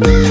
Bye.